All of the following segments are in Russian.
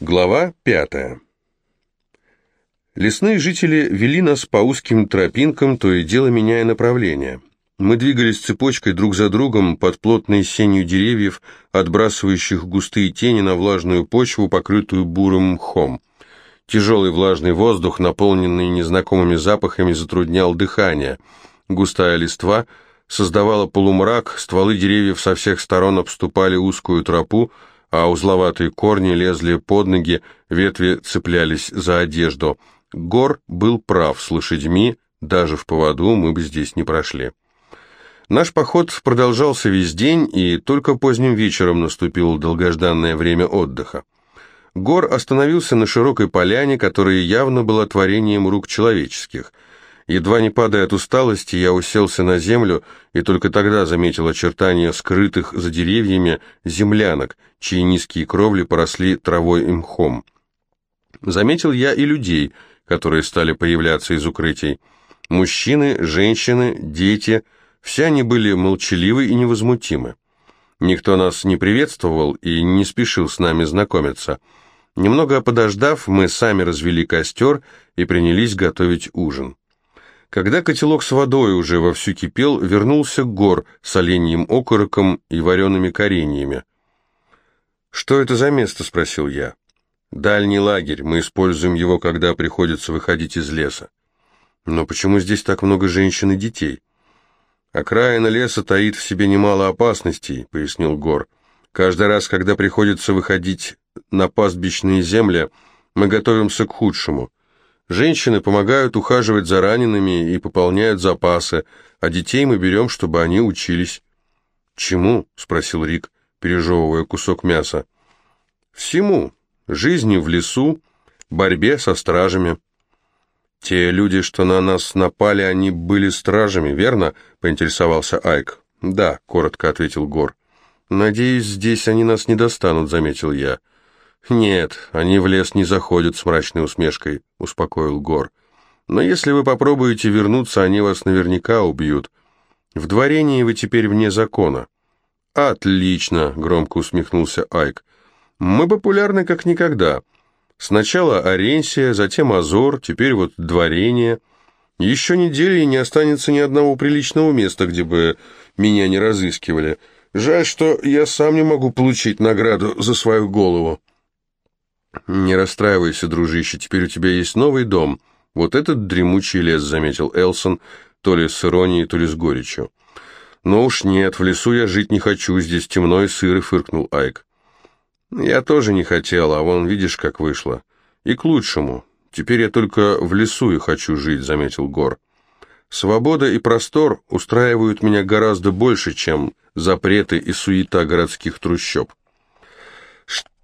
Глава пятая. Лесные жители вели нас по узким тропинкам, то и дело меняя направление. Мы двигались цепочкой друг за другом под плотной сенью деревьев, отбрасывающих густые тени на влажную почву, покрытую бурым мхом. Тяжелый влажный воздух, наполненный незнакомыми запахами, затруднял дыхание. Густая листва создавала полумрак, стволы деревьев со всех сторон обступали узкую тропу, а узловатые корни лезли под ноги, ветви цеплялись за одежду. Гор был прав, с лошадьми, даже в поводу, мы бы здесь не прошли. Наш поход продолжался весь день, и только поздним вечером наступило долгожданное время отдыха. Гор остановился на широкой поляне, которая явно была творением рук человеческих – Едва не падая от усталости, я уселся на землю и только тогда заметил очертания скрытых за деревьями землянок, чьи низкие кровли поросли травой и мхом. Заметил я и людей, которые стали появляться из укрытий. Мужчины, женщины, дети, все они были молчаливы и невозмутимы. Никто нас не приветствовал и не спешил с нами знакомиться. Немного подождав, мы сами развели костер и принялись готовить ужин. Когда котелок с водой уже вовсю кипел, вернулся Гор с оленьим окороком и вареными кореньями. «Что это за место?» — спросил я. «Дальний лагерь. Мы используем его, когда приходится выходить из леса». «Но почему здесь так много женщин и детей?» «Окраина леса таит в себе немало опасностей», — пояснил Гор. «Каждый раз, когда приходится выходить на пастбищные земли, мы готовимся к худшему. Женщины помогают ухаживать за ранеными и пополняют запасы, а детей мы берем, чтобы они учились». «Чему?» — спросил Рик, пережевывая кусок мяса. «Всему. Жизни в лесу, борьбе со стражами». «Те люди, что на нас напали, они были стражами, верно?» — поинтересовался Айк. «Да», — коротко ответил Гор. «Надеюсь, здесь они нас не достанут», — заметил я. «Нет, они в лес не заходят с мрачной усмешкой», — успокоил Гор. «Но если вы попробуете вернуться, они вас наверняка убьют. В дворении вы теперь вне закона». «Отлично», — громко усмехнулся Айк. «Мы популярны как никогда. Сначала Оренсия, затем Азор, теперь вот дворение. Еще недели не останется ни одного приличного места, где бы меня не разыскивали. Жаль, что я сам не могу получить награду за свою голову». «Не расстраивайся, дружище, теперь у тебя есть новый дом. Вот этот дремучий лес», — заметил Элсон, то ли с иронией, то ли с горечью. «Но уж нет, в лесу я жить не хочу, здесь темно и сыро», — фыркнул Айк. «Я тоже не хотел, а вон видишь, как вышло. И к лучшему. Теперь я только в лесу и хочу жить», — заметил Гор. «Свобода и простор устраивают меня гораздо больше, чем запреты и суета городских трущоб».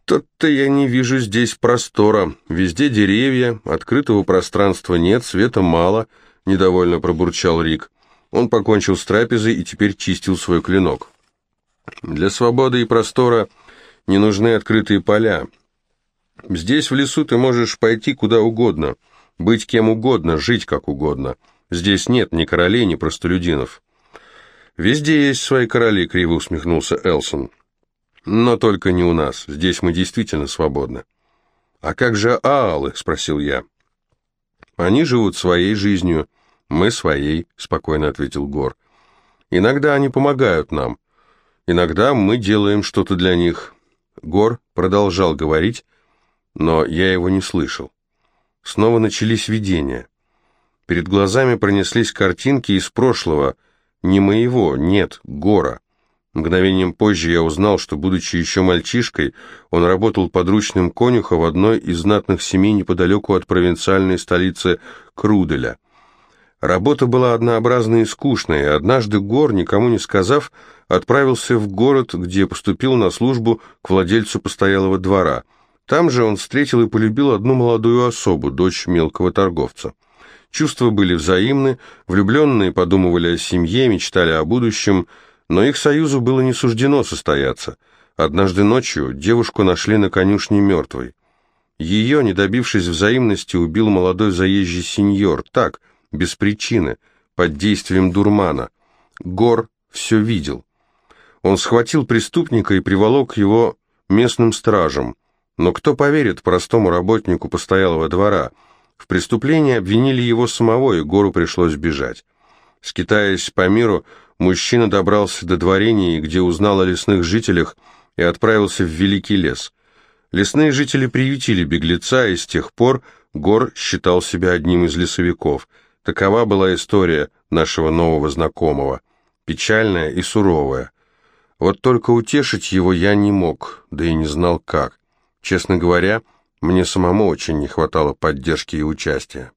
«Что-то я не вижу здесь простора. Везде деревья, открытого пространства нет, света мало», — недовольно пробурчал Рик. Он покончил с трапезой и теперь чистил свой клинок. «Для свободы и простора не нужны открытые поля. Здесь, в лесу, ты можешь пойти куда угодно, быть кем угодно, жить как угодно. Здесь нет ни королей, ни простолюдинов». «Везде есть свои короли», — криво усмехнулся Элсон. Но только не у нас. Здесь мы действительно свободны. А как же аалы? спросил я. Они живут своей жизнью, мы своей, спокойно ответил Гор. Иногда они помогают нам. Иногда мы делаем что-то для них. Гор продолжал говорить, но я его не слышал. Снова начались видения. Перед глазами пронеслись картинки из прошлого, не моего, нет, Гора. Мгновением позже я узнал, что, будучи еще мальчишкой, он работал подручным конюха в одной из знатных семей неподалеку от провинциальной столицы Круделя. Работа была однообразной и скучной, и однажды Гор, никому не сказав, отправился в город, где поступил на службу к владельцу постоялого двора. Там же он встретил и полюбил одну молодую особу, дочь мелкого торговца. Чувства были взаимны, влюбленные подумывали о семье, мечтали о будущем – но их союзу было не суждено состояться. Однажды ночью девушку нашли на конюшне мертвой. Ее, не добившись взаимности, убил молодой заезжий сеньор, так, без причины, под действием дурмана. Гор все видел. Он схватил преступника и приволок его местным стражам. Но кто поверит простому работнику постоялого двора? В преступлении обвинили его самого, и Гору пришлось бежать. Скитаясь по миру, мужчина добрался до дворения, где узнал о лесных жителях, и отправился в Великий лес. Лесные жители приютили беглеца, и с тех пор Гор считал себя одним из лесовиков. Такова была история нашего нового знакомого, печальная и суровая. Вот только утешить его я не мог, да и не знал как. Честно говоря, мне самому очень не хватало поддержки и участия.